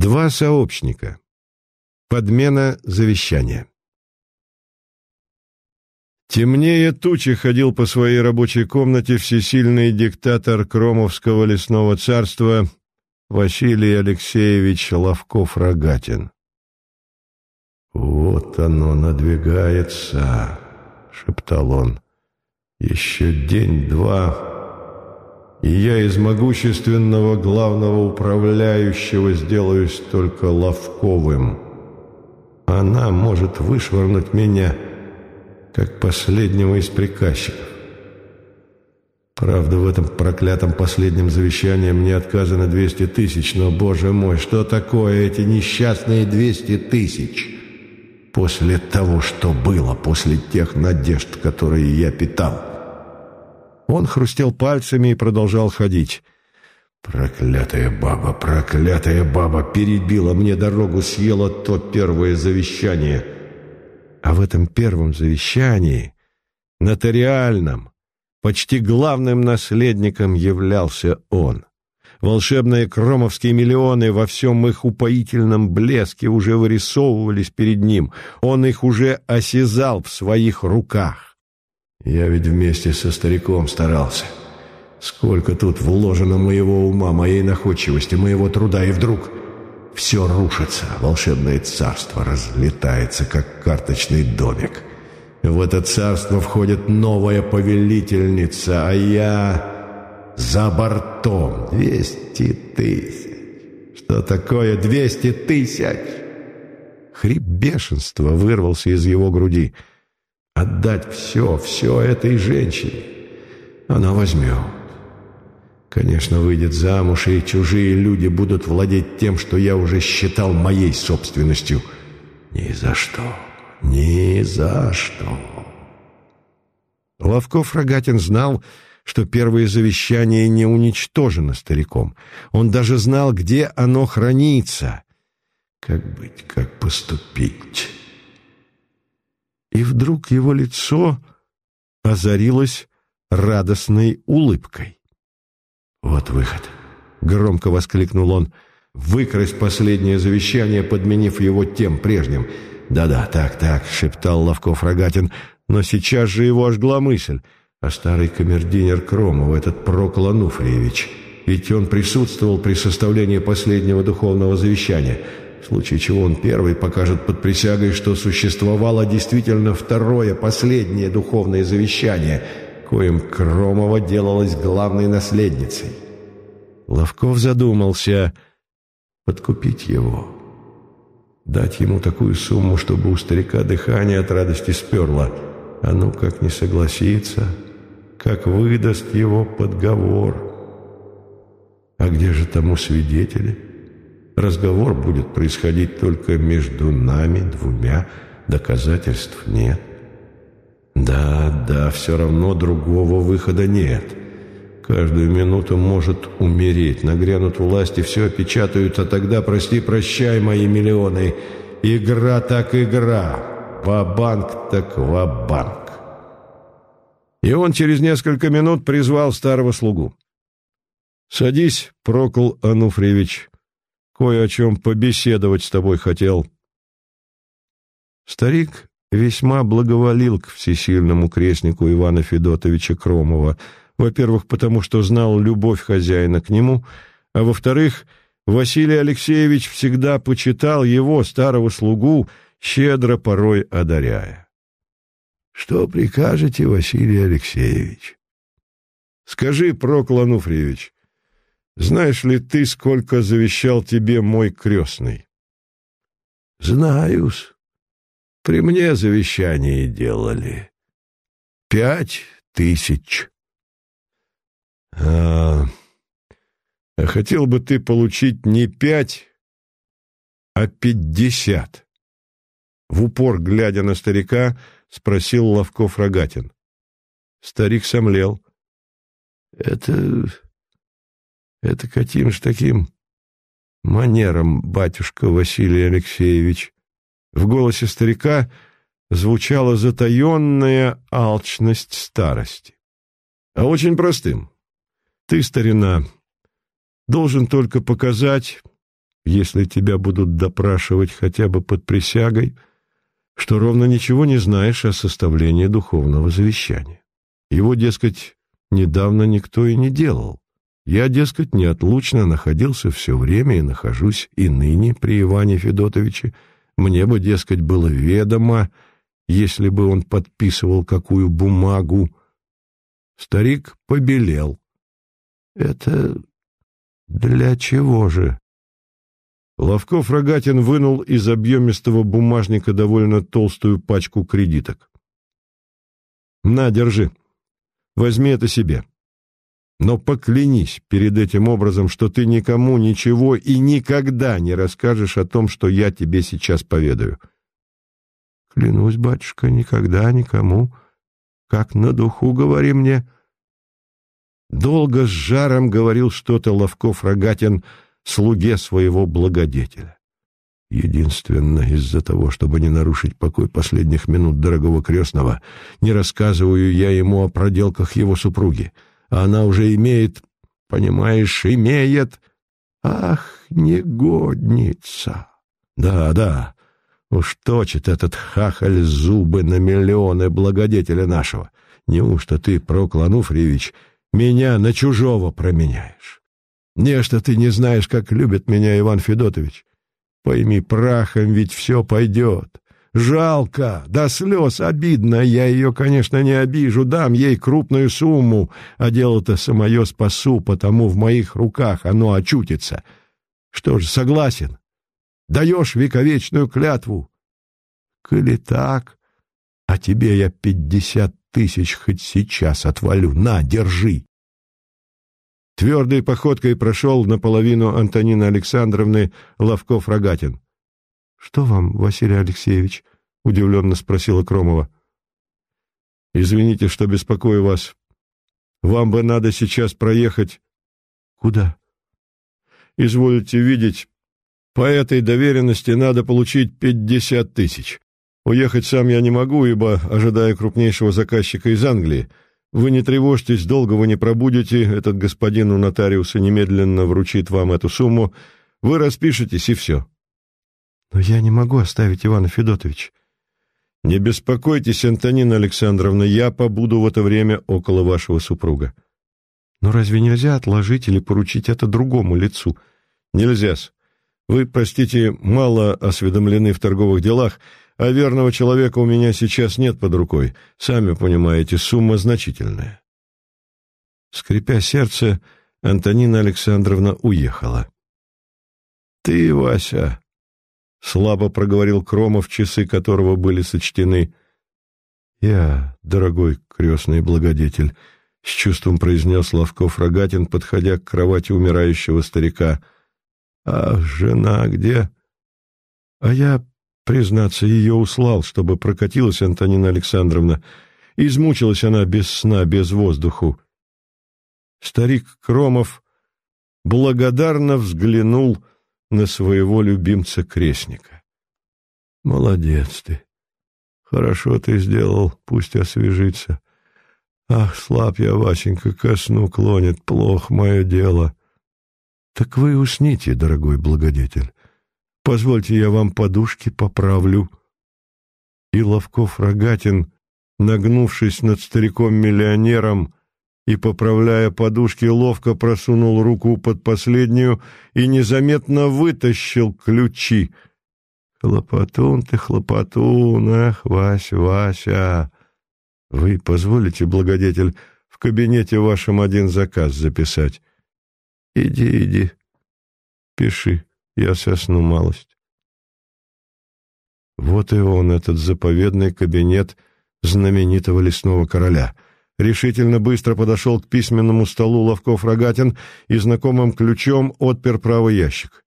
Два сообщника. Подмена завещания. Темнее тучи ходил по своей рабочей комнате всесильный диктатор Кромовского лесного царства Василий Алексеевич Ловков-Рогатин. «Вот оно надвигается», — шептал он. «Еще день-два, и я из могущественного главного управляющего сделаюсь только Ловковым. Она может вышвырнуть меня» как последнего из приказчиков. Правда, в этом проклятом последнем завещании мне отказано 200 тысяч, но, боже мой, что такое эти несчастные 200 тысяч? После того, что было, после тех надежд, которые я питал. Он хрустел пальцами и продолжал ходить. Проклятая баба, проклятая баба перебила мне дорогу, съела то первое завещание — а в этом первом завещании, нотариальном, почти главным наследником являлся он. Волшебные кромовские миллионы во всем их упоительном блеске уже вырисовывались перед ним. Он их уже осязал в своих руках. Я ведь вместе со стариком старался. Сколько тут вложено моего ума, моей находчивости, моего труда, и вдруг все рушится, волшебное царство разлетается, как карточный домик. В это царство входит новая повелительница, а я за бортом. Двести тысяч. Что такое двести тысяч? Хрип бешенства вырвался из его груди. Отдать все, все этой женщине. Она возьмет. Конечно, выйдет замуж, и чужие люди будут владеть тем, что я уже считал моей собственностью. Ни за что, ни за что. Ловков Рогатин знал, что первое завещание не уничтожено стариком. Он даже знал, где оно хранится. Как быть, как поступить? Вдруг его лицо озарилось радостной улыбкой. «Вот выход!» — громко воскликнул он. «Выкрасть последнее завещание, подменив его тем прежним». «Да-да, так-так», — шептал Ловков Рогатин, но сейчас же его ожгла мысль. А старый камердинер Кромов, этот Прокол Ануфриевич, ведь он присутствовал при составлении последнего духовного завещания, в случае чего он первый покажет под присягой, что существовало действительно второе, последнее духовное завещание — коим Кромова делалась главной наследницей. Ловков задумался подкупить его, дать ему такую сумму, чтобы у старика дыхание от радости сперло. А ну как не согласится, как выдаст его подговор. А где же тому свидетели? Разговор будет происходить только между нами двумя, доказательств нет. Да, да, все равно другого выхода нет. Каждую минуту может умереть. Нагрянут власти, все опечатают, а тогда, прости, прощай, мои миллионы. Игра так игра. Ва-банк так ва-банк. И он через несколько минут призвал старого слугу. «Садись, Прокол Ануфриевич. Кое о чем побеседовать с тобой хотел». Старик весьма благоволил к всесильному крестнику Ивана Федотовича Кромова, во-первых, потому что знал любовь хозяина к нему, а во-вторых, Василий Алексеевич всегда почитал его, старого слугу, щедро порой одаряя. «Что прикажете, Василий Алексеевич?» «Скажи, Прокл Ануфриевич, знаешь ли ты, сколько завещал тебе мой крестный?» «Знаю-с», при мне завещание делали. Пять тысяч. А, а хотел бы ты получить не пять, а пятьдесят. В упор, глядя на старика, спросил Ловков Рогатин. Старик сомлел. Это... это каким ж таким манером, батюшка Василий Алексеевич? В голосе старика звучала затаенная алчность старости. А очень простым. Ты, старина, должен только показать, если тебя будут допрашивать хотя бы под присягой, что ровно ничего не знаешь о составлении духовного завещания. Его, дескать, недавно никто и не делал. Я, дескать, неотлучно находился все время и нахожусь и ныне при Иване Федотовиче. Мне бы, дескать, было ведомо, если бы он подписывал какую бумагу. Старик побелел. Это для чего же? Ловков Рогатин вынул из объемистого бумажника довольно толстую пачку кредиток. «На, держи. Возьми это себе. Но поклянись перед этим образом, что ты никому ничего и никогда не расскажешь о том, что я тебе сейчас поведаю». «Клянусь, батюшка, никогда никому. Как на духу, говори мне». Долго с жаром говорил что-то Ловков Рогатин — слуге своего благодетеля. Единственно из-за того, чтобы не нарушить покой последних минут дорогого крестного, не рассказываю я ему о проделках его супруги, а она уже имеет, понимаешь, имеет... Ах, негодница! Да, да, уж точит этот хахаль зубы на миллионы благодетеля нашего. Неужто ты, Проклан Уфриевич, меня на чужого променяешь? Нечто ты не знаешь, как любит меня Иван Федотович. Пойми, прахом ведь все пойдет. Жалко, до слез обидно. Я ее, конечно, не обижу, дам ей крупную сумму, а дело-то самое спасу, потому в моих руках оно очутится. Что ж, согласен. Даешь вековечную клятву. Коли так, а тебе я пятьдесят тысяч хоть сейчас отвалю. На, держи. Твердой походкой прошел наполовину Антонины Александровны Ловков-Рогатин. — Что вам, Василий Алексеевич? — удивленно спросила Кромова. — Извините, что беспокою вас. Вам бы надо сейчас проехать... — Куда? — Изволите видеть, по этой доверенности надо получить пятьдесят тысяч. Уехать сам я не могу, ибо, ожидая крупнейшего заказчика из Англии, вы не тревожьтесь, долго вы не пробудете, этот господин у нотариуса немедленно вручит вам эту сумму, вы распишетесь и все. Но я не могу оставить Ивана Федотовича. Не беспокойтесь, Антонина Александровна, я побуду в это время около вашего супруга. Но разве нельзя отложить или поручить это другому лицу? Нельзя-с. Вы, простите, мало осведомлены в торговых делах, а верного человека у меня сейчас нет под рукой. Сами понимаете, сумма значительная. Скрипя сердце, Антонина Александровна уехала. «Ты, Вася!» — слабо проговорил Кромов, часы которого были сочтены. «Я, дорогой крестный благодетель», — с чувством произнес Лавков Рогатин, подходя к кровати умирающего старика. «А жена где?» «А я Признаться, ее услал, чтобы прокатилась Антонина Александровна. Измучилась она без сна, без воздуху. Старик Кромов благодарно взглянул на своего любимца-крестника. «Молодец ты. Хорошо ты сделал, пусть освежится. Ах, слаб я, Васенька, ко сну клонит, плохо мое дело. Так вы усните, дорогой благодетель. Позвольте, я вам подушки поправлю. И Ловков-Рогатин, нагнувшись над стариком-миллионером и, поправляя подушки, ловко просунул руку под последнюю и незаметно вытащил ключи. «Хлопотун ты, хлопотун, ах, Вася, Вася!» «Вы позволите, благодетель, в кабинете вашем один заказ записать?» «Иди, иди, пиши». Я сосну малость. Вот и он, этот заповедный кабинет знаменитого лесного короля. Решительно быстро подошел к письменному столу Ловков-Рогатин и знакомым ключом отпер правый ящик.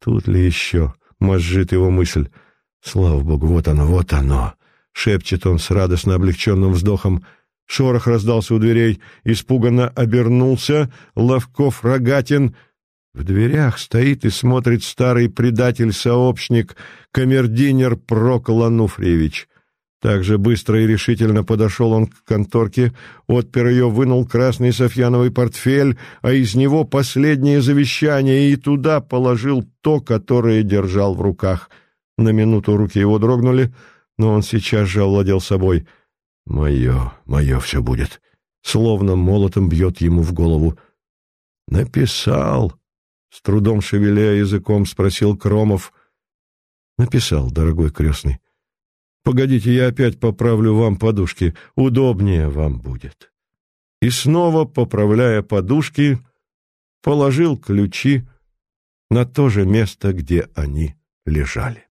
Тут ли еще? Мозжит его мысль. Слава богу, вот оно, вот оно. Шепчет он с радостно облегченным вздохом. Шорох раздался у дверей. Испуганно обернулся. Ловков-Рогатин в дверях стоит и смотрит старый предатель-сообщник, камердинер Прокол Ануфриевич. Так же быстро и решительно подошел он к конторке, отпер ее, вынул красный софьяновый портфель, а из него последнее завещание, и туда положил то, которое держал в руках. На минуту руки его дрогнули, но он сейчас же овладел собой. «Мое, мое все будет», словно молотом бьет ему в голову. «Написал», — с трудом шевеля языком спросил Кромов. «Написал, дорогой крестный». Погодите, я опять поправлю вам подушки, удобнее вам будет. И снова, поправляя подушки, положил ключи на то же место, где они лежали.